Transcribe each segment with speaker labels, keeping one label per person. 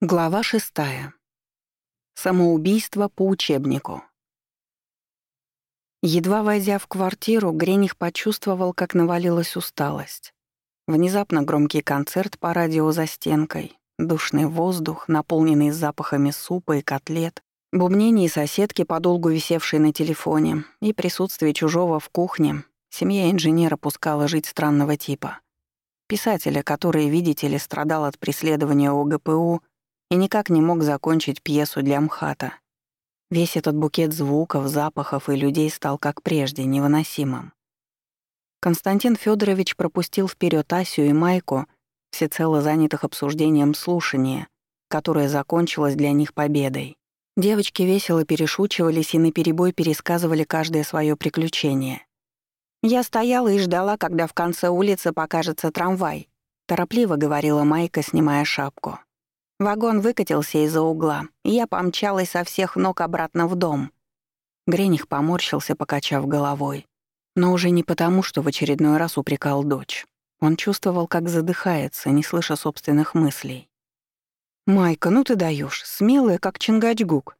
Speaker 1: Глава шестая. Самоубийство по учебнику. Едва войдя в квартиру, Грених почувствовал, как навалилась усталость. Внезапно громкий концерт по радио за стенкой, душный воздух, наполненный запахами супа и котлет, бубнение соседки, подолгу висевшей на телефоне, и присутствие чужого в кухне, семья инженера пускала жить странного типа. Писателя, который, видите ли, страдал от преследования ОГПУ — и никак не мог закончить пьесу для МХАТа. Весь этот букет звуков, запахов и людей стал, как прежде, невыносимым. Константин Федорович пропустил вперед Асю и Майку, всецело занятых обсуждением слушания, которое закончилось для них победой. Девочки весело перешучивались и наперебой пересказывали каждое свое приключение. «Я стояла и ждала, когда в конце улицы покажется трамвай», торопливо говорила Майка, снимая шапку. Вагон выкатился из-за угла, и я помчалась со всех ног обратно в дом. Грених поморщился, покачав головой. Но уже не потому, что в очередной раз упрекал дочь. Он чувствовал, как задыхается, не слыша собственных мыслей. «Майка, ну ты даешь, смелая, как Чингачгук».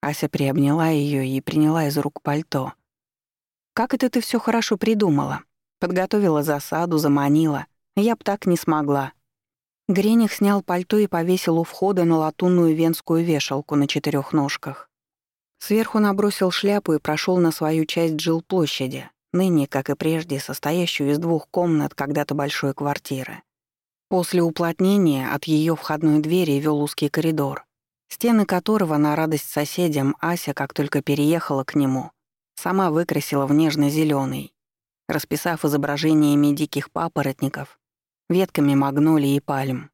Speaker 1: Ася приобняла ее и приняла из рук пальто. «Как это ты все хорошо придумала? Подготовила засаду, заманила. Я б так не смогла. Грених снял пальто и повесил у входа на латунную венскую вешалку на четырех ножках. Сверху набросил шляпу и прошел на свою часть жилплощади, ныне, как и прежде, состоящую из двух комнат когда-то большой квартиры. После уплотнения от ее входной двери вел узкий коридор, стены которого, на радость соседям, Ася, как только переехала к нему, сама выкрасила в нежно зеленый расписав изображениями диких папоротников ветками магнолий и пальм.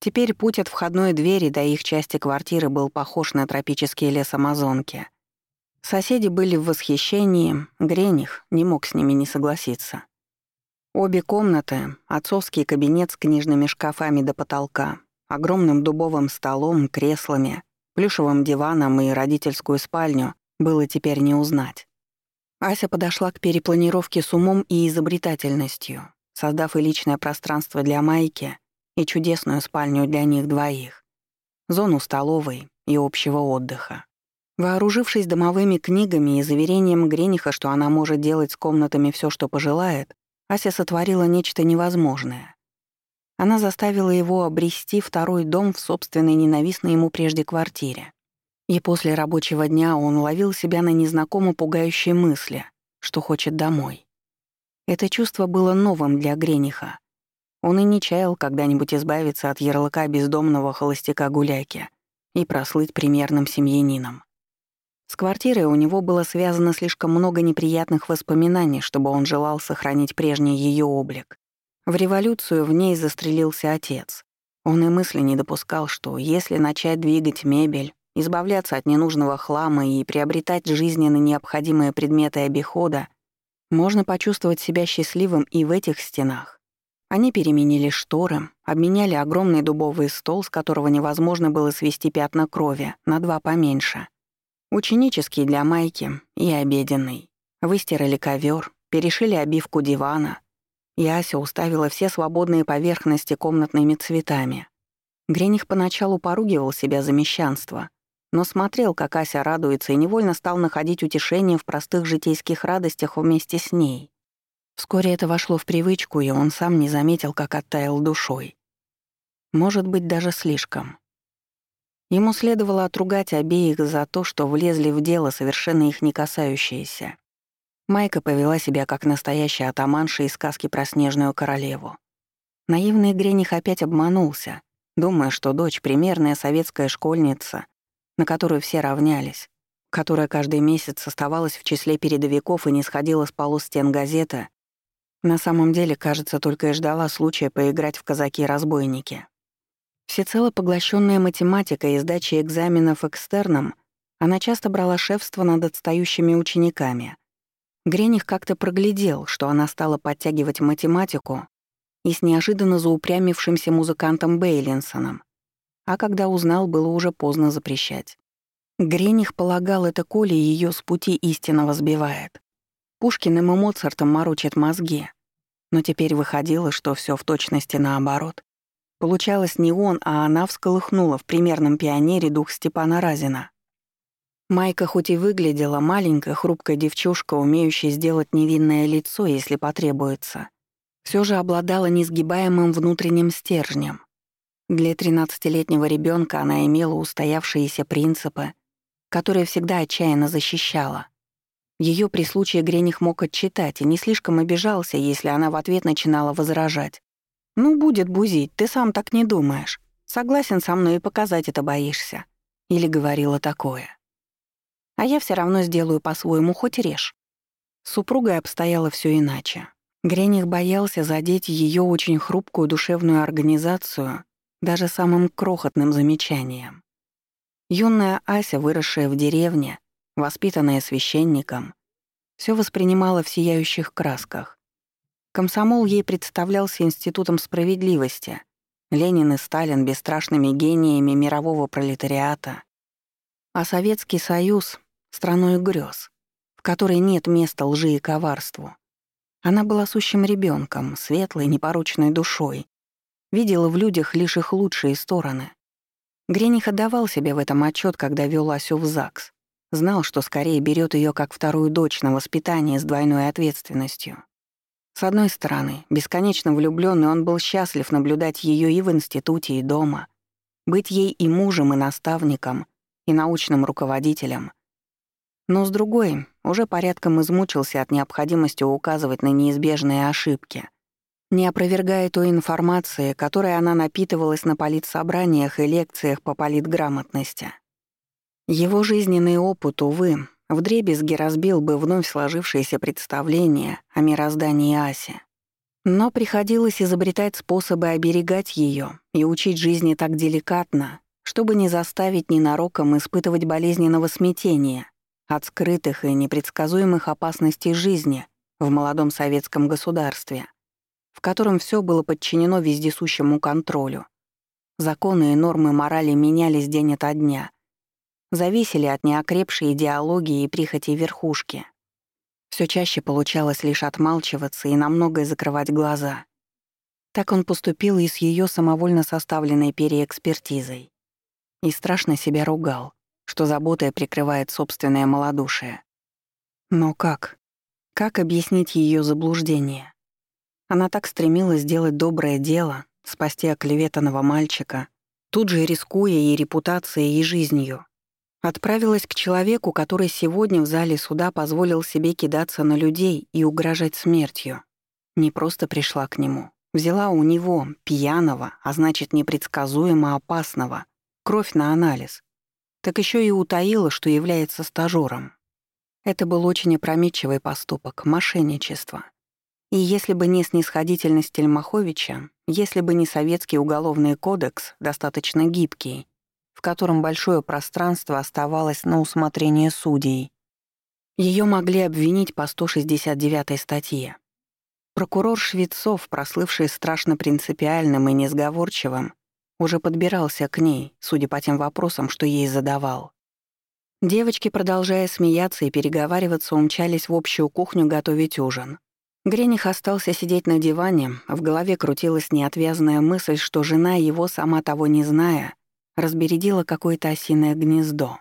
Speaker 1: Теперь путь от входной двери до их части квартиры был похож на тропический лес Амазонки. Соседи были в восхищении, Грених не мог с ними не согласиться. Обе комнаты, отцовский кабинет с книжными шкафами до потолка, огромным дубовым столом, креслами, плюшевым диваном и родительскую спальню было теперь не узнать. Ася подошла к перепланировке с умом и изобретательностью, создав и личное пространство для Майки, и чудесную спальню для них двоих, зону столовой и общего отдыха. Вооружившись домовыми книгами и заверением Грениха, что она может делать с комнатами все, что пожелает, Ася сотворила нечто невозможное. Она заставила его обрести второй дом в собственной ненавистной ему прежде квартире. И после рабочего дня он ловил себя на незнакомо пугающей мысли, что хочет домой. Это чувство было новым для Грениха. Он и не чаял когда-нибудь избавиться от ярлыка бездомного холостяка-гуляки и прослыть примерным семьянином. С квартирой у него было связано слишком много неприятных воспоминаний, чтобы он желал сохранить прежний ее облик. В революцию в ней застрелился отец. Он и мысли не допускал, что если начать двигать мебель, избавляться от ненужного хлама и приобретать жизненно необходимые предметы обихода, можно почувствовать себя счастливым и в этих стенах. Они переменили шторы, обменяли огромный дубовый стол, с которого невозможно было свести пятна крови, на два поменьше. Ученический для майки и обеденный. Выстирали ковер, перешили обивку дивана. И Ася уставила все свободные поверхности комнатными цветами. Грених поначалу поругивал себя за мещанство, но смотрел, как Ася радуется, и невольно стал находить утешение в простых житейских радостях вместе с ней. Вскоре это вошло в привычку, и он сам не заметил, как оттаял душой. Может быть, даже слишком. Ему следовало отругать обеих за то, что влезли в дело, совершенно их не касающееся. Майка повела себя как настоящая атаманша из сказки про снежную королеву. Наивный Грених опять обманулся, думая, что дочь — примерная советская школьница, на которую все равнялись, которая каждый месяц оставалась в числе передовиков и не сходила с полу стен газеты, на самом деле, кажется, только и ждала случая поиграть в казаки-разбойники. Всецело поглощенная математикой и сдачей экзаменов экстерном, она часто брала шефство над отстающими учениками. Грених как-то проглядел, что она стала подтягивать математику и с неожиданно заупрямившимся музыкантом Бейлинсоном, а когда узнал, было уже поздно запрещать. Грених полагал, это Коля ее с пути истинного сбивает. Пушкиным и Моцартом морочит мозги. Но теперь выходило, что все в точности наоборот. Получалось, не он, а она всколыхнула в примерном пионере дух Степана Разина. Майка хоть и выглядела маленькая, хрупкая девчушка, умеющая сделать невинное лицо, если потребуется, все же обладала несгибаемым внутренним стержнем. Для тринадцатилетнего ребенка она имела устоявшиеся принципы, которые всегда отчаянно защищала. Ее при случае Грених мог отчитать и не слишком обижался, если она в ответ начинала возражать. «Ну, будет бузить, ты сам так не думаешь. Согласен со мной и показать это боишься». Или говорила такое. «А я все равно сделаю по-своему, хоть режь». С супругой обстояло все иначе. Грених боялся задеть ее очень хрупкую душевную организацию даже самым крохотным замечанием. Юная Ася, выросшая в деревне, воспитанная священником, все воспринимала в сияющих красках. Комсомол ей представлялся институтом справедливости. Ленин и Сталин — бесстрашными гениями мирового пролетариата. А Советский Союз — страной грез, в которой нет места лжи и коварству. Она была сущим ребенком, светлой, непорочной душой, видела в людях лишь их лучшие стороны. Грених отдавал себе в этом отчет, когда вел Асю в ЗАГС. Знал, что скорее берет ее как вторую дочь на воспитание с двойной ответственностью. С одной стороны, бесконечно влюбленный, он был счастлив наблюдать ее и в институте, и дома, быть ей и мужем, и наставником, и научным руководителем. Но с другой, уже порядком измучился от необходимости указывать на неизбежные ошибки, не опровергая той информации, которой она напитывалась на политсобраниях и лекциях по политграмотности. Его жизненный опыт, увы, вдребезги разбил бы вновь сложившееся представление о мироздании Аси. Но приходилось изобретать способы оберегать ее и учить жизни так деликатно, чтобы не заставить ненароком испытывать болезненного смятения от скрытых и непредсказуемых опасностей жизни в молодом советском государстве, в котором все было подчинено вездесущему контролю. Законы и нормы морали менялись день ото дня, зависели от неокрепшей идеологии и прихоти верхушки. Все чаще получалось лишь отмалчиваться и на многое закрывать глаза. Так он поступил и с ее самовольно составленной переэкспертизой. И страшно себя ругал, что заботой прикрывает собственное малодушие. Но как? Как объяснить ее заблуждение? Она так стремилась сделать доброе дело, спасти оклеветанного мальчика, тут же рискуя и репутацией, и жизнью. Отправилась к человеку, который сегодня в зале суда позволил себе кидаться на людей и угрожать смертью. Не просто пришла к нему. Взяла у него, пьяного, а значит непредсказуемо опасного, кровь на анализ. Так еще и утаила, что является стажером. Это был очень опрометчивый поступок, мошенничество. И если бы не снисходительность Тельмаховича, если бы не советский уголовный кодекс, достаточно гибкий, в котором большое пространство оставалось на усмотрение судей. Ее могли обвинить по 169 статье. Прокурор Швецов, прослывший страшно принципиальным и несговорчивым, уже подбирался к ней, судя по тем вопросам, что ей задавал. Девочки, продолжая смеяться и переговариваться, умчались в общую кухню готовить ужин. Грених остался сидеть на диване, в голове крутилась неотвязная мысль, что жена его, сама того не зная, разбередила какое-то осиное гнездо.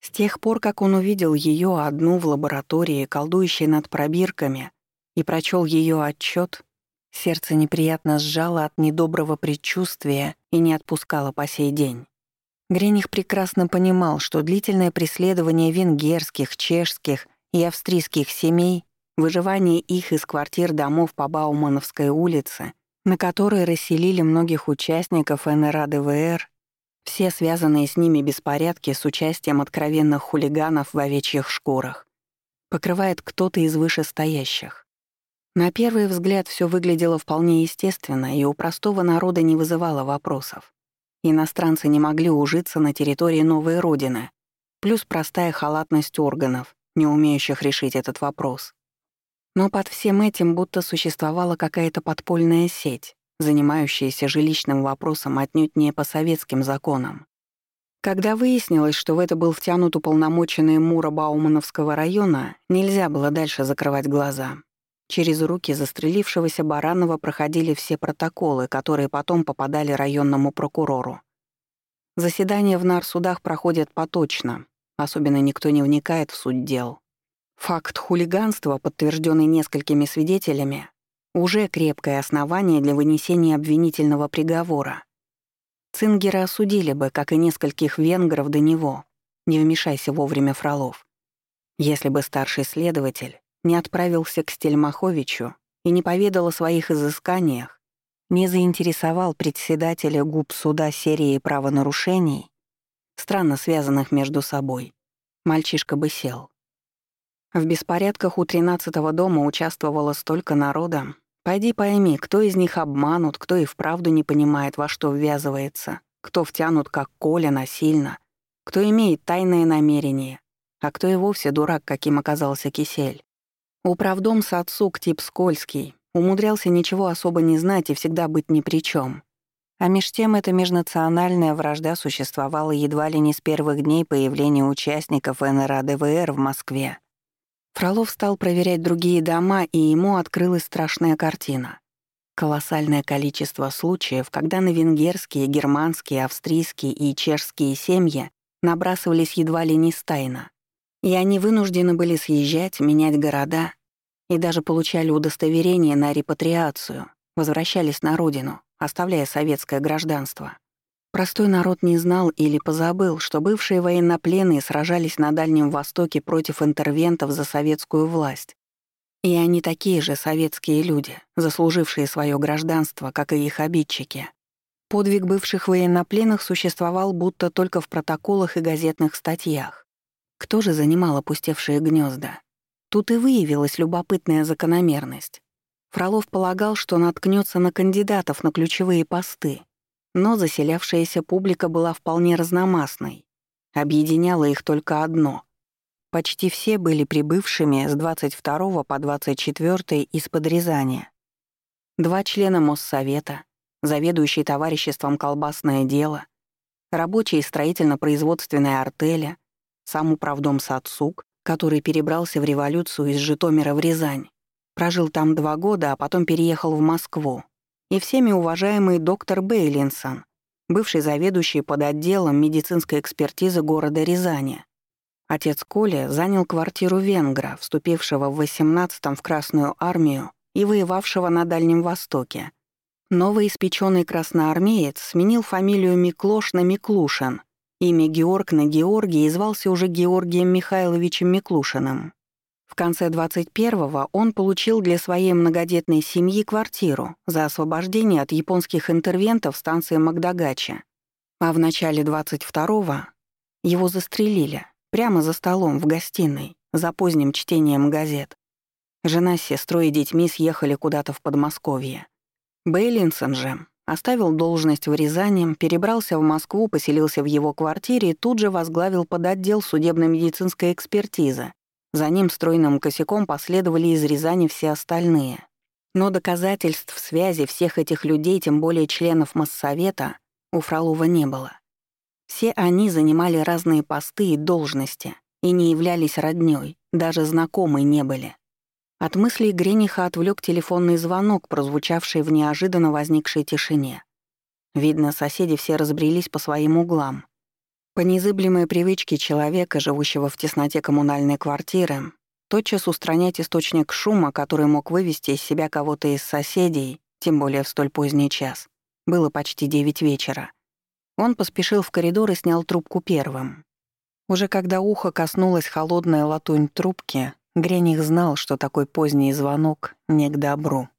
Speaker 1: С тех пор, как он увидел ее одну в лаборатории, колдующей над пробирками, и прочел ее отчет, сердце неприятно сжало от недоброго предчувствия и не отпускало по сей день. Грених прекрасно понимал, что длительное преследование венгерских, чешских и австрийских семей, выживание их из квартир домов по Баумановской улице, на которой расселили многих участников НРА-ДВР все связанные с ними беспорядки с участием откровенных хулиганов в овечьих шкурах покрывает кто-то из вышестоящих. На первый взгляд все выглядело вполне естественно и у простого народа не вызывало вопросов. Иностранцы не могли ужиться на территории новой родины, плюс простая халатность органов, не умеющих решить этот вопрос. Но под всем этим будто существовала какая-то подпольная сеть, занимающиеся жилищным вопросом отнюдь не по советским законам. Когда выяснилось, что в это был втянут уполномоченный Мура Баумановского района, нельзя было дальше закрывать глаза. Через руки застрелившегося Баранова проходили все протоколы, которые потом попадали районному прокурору. Заседания в нарсудах проходят поточно, особенно никто не вникает в суть дел. Факт хулиганства, подтвержденный несколькими свидетелями, уже крепкое основание для вынесения обвинительного приговора. Цингера осудили бы, как и нескольких венгров до него, не вмешайся вовремя Фролов. Если бы старший следователь не отправился к Стельмаховичу и не поведал о своих изысканиях, не заинтересовал председателя губ суда серии правонарушений, странно связанных между собой, мальчишка бы сел. В беспорядках у тринадцатого дома участвовало столько народа. Пойди пойми, кто из них обманут, кто и вправду не понимает, во что ввязывается, кто втянут как Коля насильно, кто имеет тайные намерения, а кто и вовсе дурак, каким оказался Кисель. Управдом Сацук тип скользкий, умудрялся ничего особо не знать и всегда быть ни при чем. А меж тем эта межнациональная вражда существовала едва ли не с первых дней появления участников НРА-ДВР в Москве. Фролов стал проверять другие дома, и ему открылась страшная картина. Колоссальное количество случаев, когда на венгерские, германские, австрийские и чешские семьи набрасывались едва ли не стайно. И они вынуждены были съезжать, менять города и даже получали удостоверение на репатриацию, возвращались на родину, оставляя советское гражданство. Простой народ не знал или позабыл, что бывшие военнопленные сражались на Дальнем Востоке против интервентов за советскую власть. И они такие же советские люди, заслужившие свое гражданство, как и их обидчики. Подвиг бывших военнопленных существовал будто только в протоколах и газетных статьях. Кто же занимал опустевшие гнезда? Тут и выявилась любопытная закономерность. Фролов полагал, что наткнется на кандидатов на ключевые посты, но заселявшаяся публика была вполне разномастной. Объединяло их только одно. Почти все были прибывшими с 22 по 24 из-под Рязани. Два члена Моссовета, заведующий товариществом «Колбасное дело», рабочие строительно-производственной артеля, сам управдом Сацук, который перебрался в революцию из Житомира в Рязань, прожил там два года, а потом переехал в Москву, и всеми уважаемый доктор Бейлинсон, бывший заведующий под отделом медицинской экспертизы города Рязани. Отец Коля занял квартиру венгра, вступившего в 18-м в Красную армию и воевавшего на Дальнем Востоке. Новоиспеченный красноармеец сменил фамилию Миклош на Миклушин Имя Георг на Георгии звался уже Георгием Михайловичем Миклушиным. Конце 21-го он получил для своей многодетной семьи квартиру за освобождение от японских интервентов станции Магдагача. А в начале 22-го его застрелили прямо за столом в гостиной за поздним чтением газет. Жена с сестрой и детьми съехали куда-то в Подмосковье. Бейлинсон же Оставил должность в Рязани, перебрался в Москву, поселился в его квартире и тут же возглавил под отдел судебно-медицинской экспертизы. За ним стройным косяком последовали из Рязани все остальные. Но доказательств связи всех этих людей, тем более членов Моссовета, у Фролова не было. Все они занимали разные посты и должности и не являлись роднёй, даже знакомые не были. От мыслей Грениха отвлек телефонный звонок, прозвучавший в неожиданно возникшей тишине. Видно, соседи все разбрелись по своим углам. По незыблемой привычке человека, живущего в тесноте коммунальной квартиры, тотчас устранять источник шума, который мог вывести из себя кого-то из соседей, тем более в столь поздний час. Было почти девять вечера. Он поспешил в коридор и снял трубку первым. Уже когда ухо коснулась холодная латунь трубки, Грених знал, что такой поздний звонок не к добру.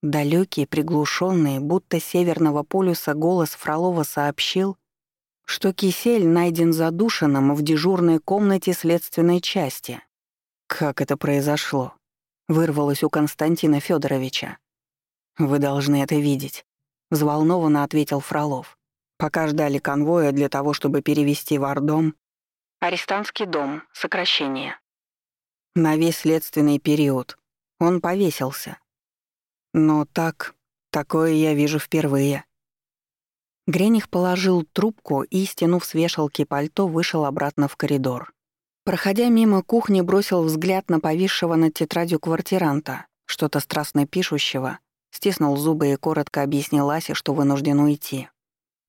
Speaker 1: Далекий, приглушенный, будто северного полюса голос Фролова сообщил, что кисель найден задушенным в дежурной комнате следственной части. «Как это произошло?» — вырвалось у Константина Федоровича. «Вы должны это видеть», — взволнованно ответил Фролов. «Пока ждали конвоя для того, чтобы перевести в Ордом...» «Арестантский дом. Сокращение», на весь следственный период. Он повесился. Но так, такое я вижу впервые. Грених положил трубку и, стянув с вешалки пальто, вышел обратно в коридор. Проходя мимо кухни, бросил взгляд на повисшего над тетрадью квартиранта, что-то страстно пишущего, стиснул зубы и коротко объяснил Асе, что вынужден уйти.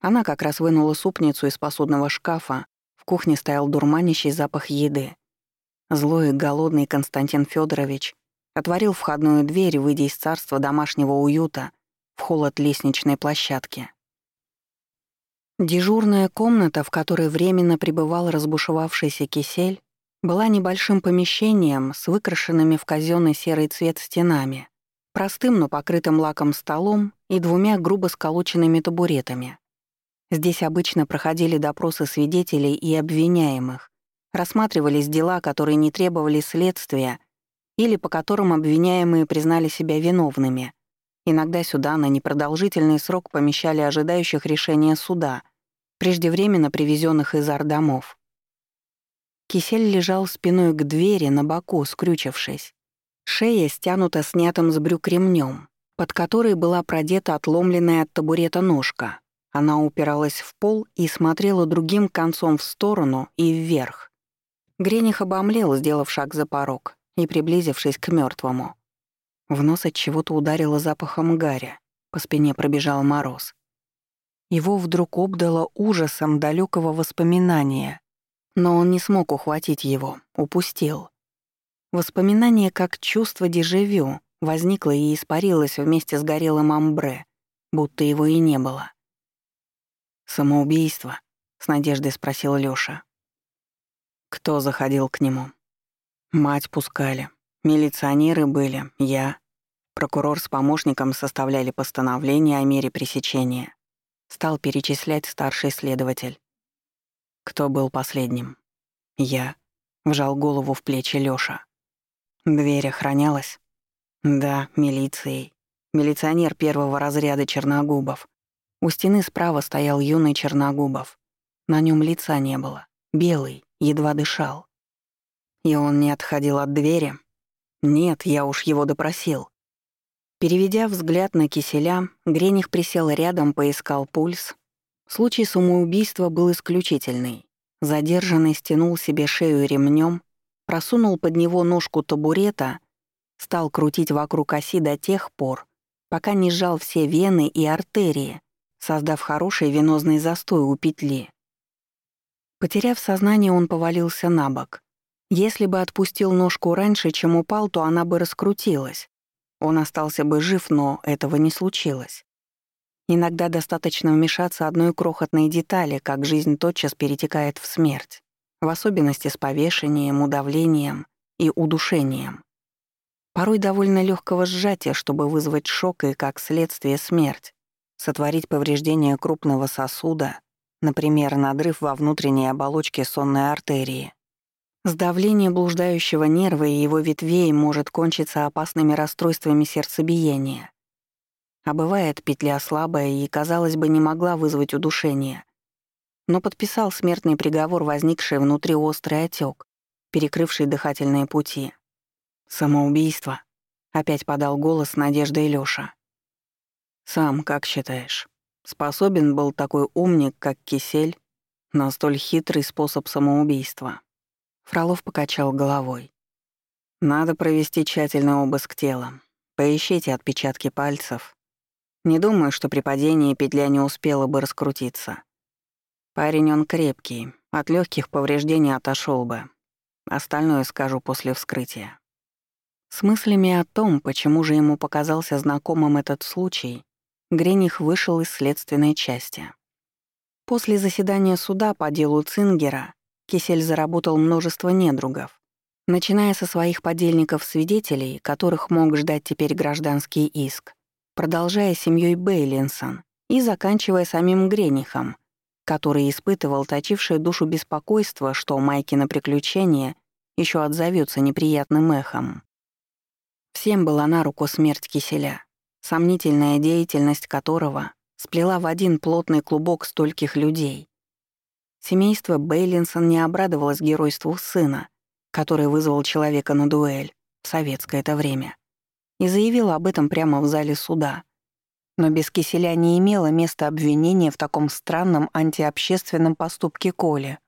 Speaker 1: Она как раз вынула супницу из посудного шкафа, в кухне стоял дурманящий запах еды. Злой и голодный Константин Федорович отворил входную дверь, выйдя из царства домашнего уюта в холод лестничной площадки. Дежурная комната, в которой временно пребывал разбушевавшийся кисель, была небольшим помещением с выкрашенными в казенный серый цвет стенами, простым, но покрытым лаком столом и двумя грубо сколоченными табуретами. Здесь обычно проходили допросы свидетелей и обвиняемых, рассматривались дела, которые не требовали следствия или по которым обвиняемые признали себя виновными. Иногда сюда на непродолжительный срок помещали ожидающих решения суда, преждевременно привезенных из ардомов. Кисель лежал спиной к двери на боку, скрючившись. Шея стянута снятым с брюк ремнем, под которой была продета отломленная от табурета ножка. Она упиралась в пол и смотрела другим концом в сторону и вверх. Грених обомлел, сделав шаг за порог и приблизившись к мертвому. В нос от чего-то ударило запахом гаря, по спине пробежал мороз. Его вдруг обдало ужасом далекого воспоминания, но он не смог ухватить его, упустил. Воспоминание как чувство дежавю возникло и испарилось вместе с горелым амбре, будто его и не было. «Самоубийство?» — с надеждой спросил Лёша. Кто заходил к нему? Мать пускали. Милиционеры были, я. Прокурор с помощником составляли постановление о мере пресечения. Стал перечислять старший следователь. Кто был последним? Я. Вжал голову в плечи Лёша. Дверь охранялась? Да, милицией. Милиционер первого разряда Черногубов. У стены справа стоял юный Черногубов. На нем лица не было. Белый, едва дышал. И он не отходил от двери. Нет, я уж его допросил. Переведя взгляд на киселя, Грених присел рядом, поискал пульс. Случай самоубийства был исключительный. Задержанный стянул себе шею ремнем, просунул под него ножку табурета, стал крутить вокруг оси до тех пор, пока не сжал все вены и артерии, создав хороший венозный застой у петли. Потеряв сознание, он повалился на бок. Если бы отпустил ножку раньше, чем упал, то она бы раскрутилась. Он остался бы жив, но этого не случилось. Иногда достаточно вмешаться одной крохотной детали, как жизнь тотчас перетекает в смерть, в особенности с повешением, удавлением и удушением. Порой довольно легкого сжатия, чтобы вызвать шок и, как следствие, смерть, сотворить повреждение крупного сосуда, например, надрыв во внутренней оболочке сонной артерии. Сдавление блуждающего нерва и его ветвей может кончиться опасными расстройствами сердцебиения. А бывает, петля слабая и, казалось бы, не могла вызвать удушение. Но подписал смертный приговор, возникший внутри острый отек, перекрывший дыхательные пути. «Самоубийство», — опять подал голос Надежда и Лёша. «Сам как считаешь, способен был такой умник, как Кисель, на столь хитрый способ самоубийства?» Фролов покачал головой. «Надо провести тщательный обыск тела. Поищите отпечатки пальцев. Не думаю, что при падении петля не успела бы раскрутиться. Парень он крепкий, от легких повреждений отошел бы. Остальное скажу после вскрытия». С мыслями о том, почему же ему показался знакомым этот случай, Грених вышел из следственной части. После заседания суда по делу Цингера Кисель заработал множество недругов, начиная со своих подельников-свидетелей, которых мог ждать теперь гражданский иск, продолжая семьей Бейлинсон и заканчивая самим Гренихом, который испытывал точившее душу беспокойство, что майки на приключения еще отзовется неприятным эхом. Всем была на руку смерть Киселя, сомнительная деятельность которого сплела в один плотный клубок стольких людей, Семейство Бейлинсон не обрадовалось геройству сына, который вызвал человека на дуэль в советское это время, и заявило об этом прямо в зале суда. Но без киселя не имело места обвинения в таком странном антиобщественном поступке Коли.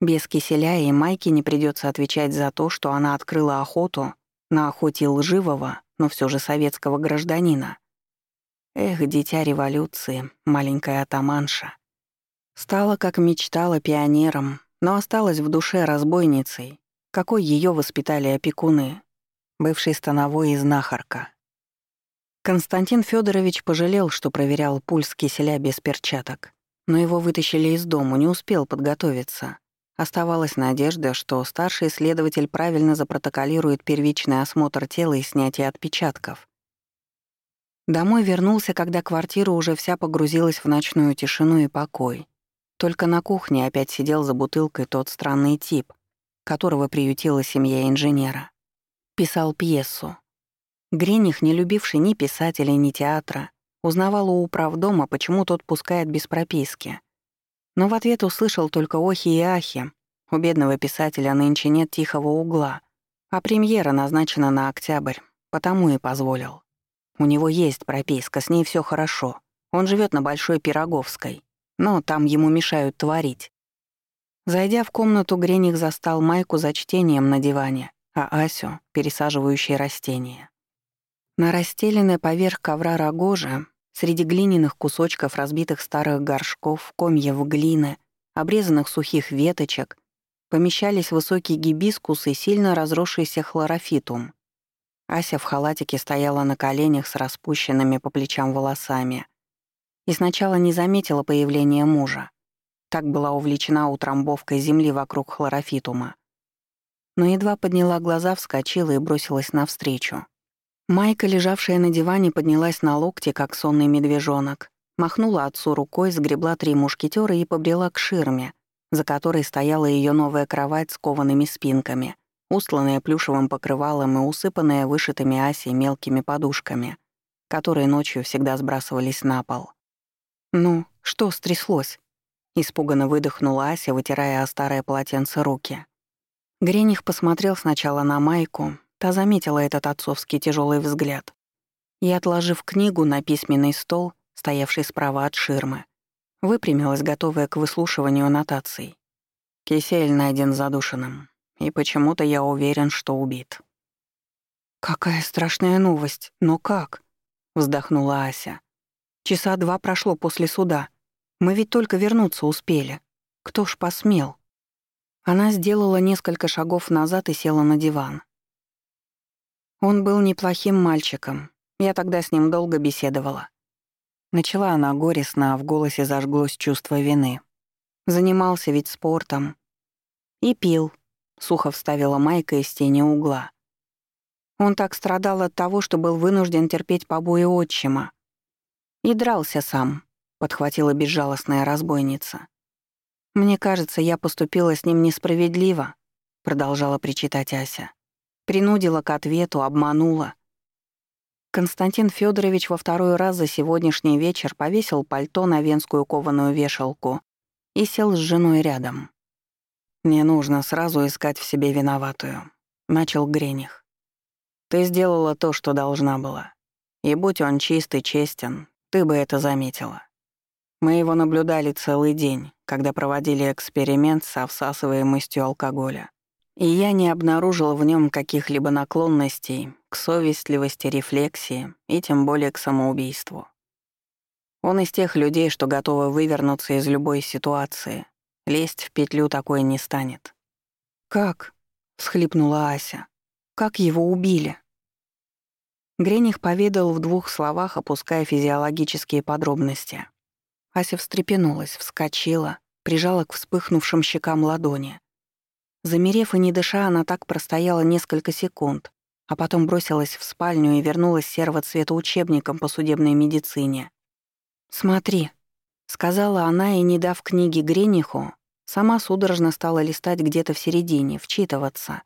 Speaker 1: Без киселя и Майке не придется отвечать за то, что она открыла охоту на охоте лживого, но все же советского гражданина. Эх, дитя революции, маленькая атаманша. Стала, как мечтала, пионером, но осталась в душе разбойницей, какой ее воспитали опекуны, бывший становой и знахарка. Константин Федорович пожалел, что проверял пульс киселя без перчаток, но его вытащили из дому, не успел подготовиться. Оставалась надежда, что старший следователь правильно запротоколирует первичный осмотр тела и снятие отпечатков. Домой вернулся, когда квартира уже вся погрузилась в ночную тишину и покой. Только на кухне опять сидел за бутылкой тот странный тип, которого приютила семья инженера. Писал пьесу. Грених, не любивший ни писателей, ни театра, узнавал у управдома, почему тот пускает без прописки. Но в ответ услышал только охи и ахи. У бедного писателя нынче нет тихого угла, а премьера назначена на октябрь, потому и позволил. У него есть прописка, с ней все хорошо. Он живет на Большой Пироговской, но там ему мешают творить. Зайдя в комнату, Грених застал Майку за чтением на диване, а Асю — пересаживающей растения. На расстеленной поверх ковра рогожа, среди глиняных кусочков разбитых старых горшков, комьев глины, обрезанных сухих веточек, помещались высокий гибискус и сильно разросшийся хлорофитум. Ася в халатике стояла на коленях с распущенными по плечам волосами и сначала не заметила появления мужа. Так была увлечена утрамбовкой земли вокруг хлорофитума. Но едва подняла глаза, вскочила и бросилась навстречу. Майка, лежавшая на диване, поднялась на локте, как сонный медвежонок, махнула отцу рукой, сгребла три мушкетера и побрела к ширме, за которой стояла ее новая кровать с коваными спинками — устланная плюшевым покрывалом и усыпанная вышитыми Асей мелкими подушками, которые ночью всегда сбрасывались на пол. «Ну, что стряслось?» — испуганно выдохнула Ася, вытирая о старое полотенце руки. Грених посмотрел сначала на Майку, та заметила этот отцовский тяжелый взгляд. И, отложив книгу на письменный стол, стоявший справа от ширмы, выпрямилась, готовая к выслушиванию аннотаций. Кисель найден задушенным. И почему-то я уверен, что убит. «Какая страшная новость, но как?» — вздохнула Ася. «Часа два прошло после суда. Мы ведь только вернуться успели. Кто ж посмел?» Она сделала несколько шагов назад и села на диван. Он был неплохим мальчиком. Я тогда с ним долго беседовала. Начала она горестно, а в голосе зажглось чувство вины. Занимался ведь спортом. И пил, сухо вставила Майка из тени угла. Он так страдал от того, что был вынужден терпеть побои отчима. И дрался сам, подхватила безжалостная разбойница. Мне кажется, я поступила с ним несправедливо, продолжала причитать Ася. Принудила к ответу, обманула. Константин Федорович во второй раз за сегодняшний вечер повесил пальто на венскую кованую вешалку и сел с женой рядом. «Не нужно сразу искать в себе виноватую», — начал Грених. «Ты сделала то, что должна была. И будь он чист и честен, ты бы это заметила. Мы его наблюдали целый день, когда проводили эксперимент со всасываемостью алкоголя. И я не обнаружил в нем каких-либо наклонностей к совестливости, рефлексии и тем более к самоубийству. Он из тех людей, что готовы вывернуться из любой ситуации, Лезть в петлю такое не станет. «Как?» — всхлипнула Ася. «Как его убили?» Грених поведал в двух словах, опуская физиологические подробности. Ася встрепенулась, вскочила, прижала к вспыхнувшим щекам ладони. Замерев и не дыша, она так простояла несколько секунд, а потом бросилась в спальню и вернулась серого цвета учебником по судебной медицине. «Смотри», Сказала она и, не дав книги Грениху, сама судорожно стала листать где-то в середине, вчитываться.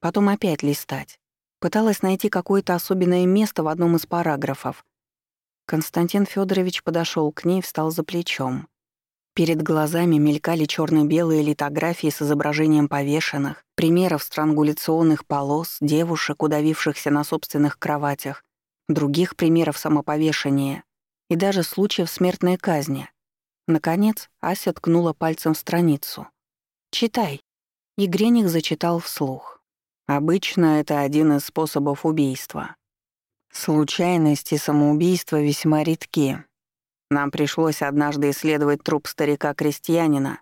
Speaker 1: Потом опять листать. Пыталась найти какое-то особенное место в одном из параграфов. Константин Федорович подошел к ней, встал за плечом. Перед глазами мелькали черно белые литографии с изображением повешенных, примеров странгуляционных полос, девушек, удавившихся на собственных кроватях, других примеров самоповешения и даже случаев смертной казни — Наконец, Ася ткнула пальцем в страницу. «Читай». И Грених зачитал вслух. «Обычно это один из способов убийства. Случайности самоубийства весьма редки. Нам пришлось однажды исследовать труп старика-крестьянина,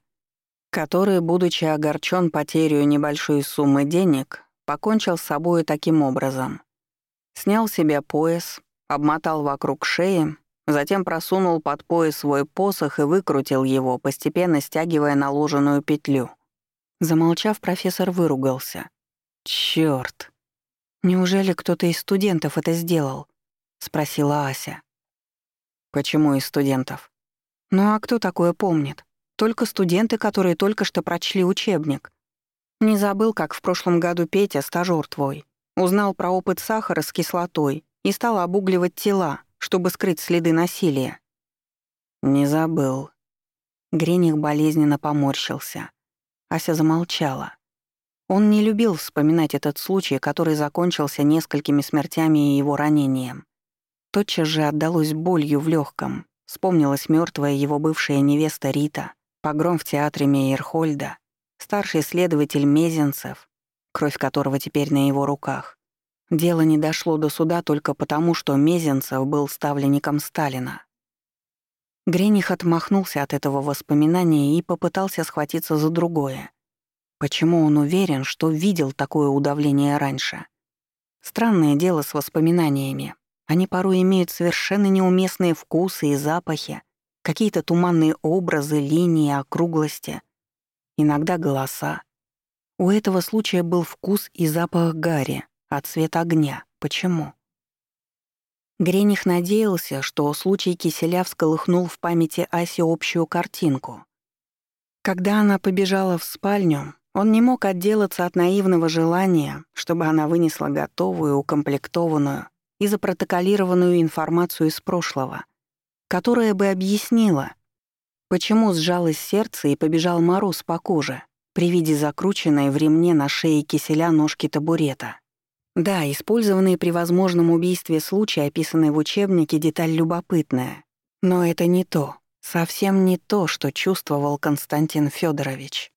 Speaker 1: который, будучи огорчен потерей небольшой суммы денег, покончил с собой таким образом. Снял себе пояс, обмотал вокруг шеи, затем просунул под пояс свой посох и выкрутил его, постепенно стягивая наложенную петлю. Замолчав, профессор выругался. «Чёрт! Неужели кто-то из студентов это сделал?» — спросила Ася. «Почему из студентов?» «Ну а кто такое помнит? Только студенты, которые только что прочли учебник. Не забыл, как в прошлом году Петя, стажёр твой, узнал про опыт сахара с кислотой и стал обугливать тела, чтобы скрыть следы насилия. Не забыл. Грених болезненно поморщился. Ася замолчала. Он не любил вспоминать этот случай, который закончился несколькими смертями и его ранением. Тотчас же отдалось болью в легком. Вспомнилась мертвая его бывшая невеста Рита, погром в театре Мейерхольда, старший следователь Мезенцев, кровь которого теперь на его руках. Дело не дошло до суда только потому, что Мезенцев был ставленником Сталина. Грених отмахнулся от этого воспоминания и попытался схватиться за другое. Почему он уверен, что видел такое удавление раньше? Странное дело с воспоминаниями. Они порой имеют совершенно неуместные вкусы и запахи, какие-то туманные образы, линии, округлости, иногда голоса. У этого случая был вкус и запах гари, а цвет огня. Почему? Грених надеялся, что случай киселя всколыхнул в памяти Аси общую картинку. Когда она побежала в спальню, он не мог отделаться от наивного желания, чтобы она вынесла готовую, укомплектованную и запротоколированную информацию из прошлого, которая бы объяснила, почему сжалось сердце и побежал мороз по коже при виде закрученной в ремне на шее киселя ножки табурета. Да, использованный при возможном убийстве случай, описанный в учебнике, деталь любопытная. Но это не то, совсем не то, что чувствовал Константин Федорович.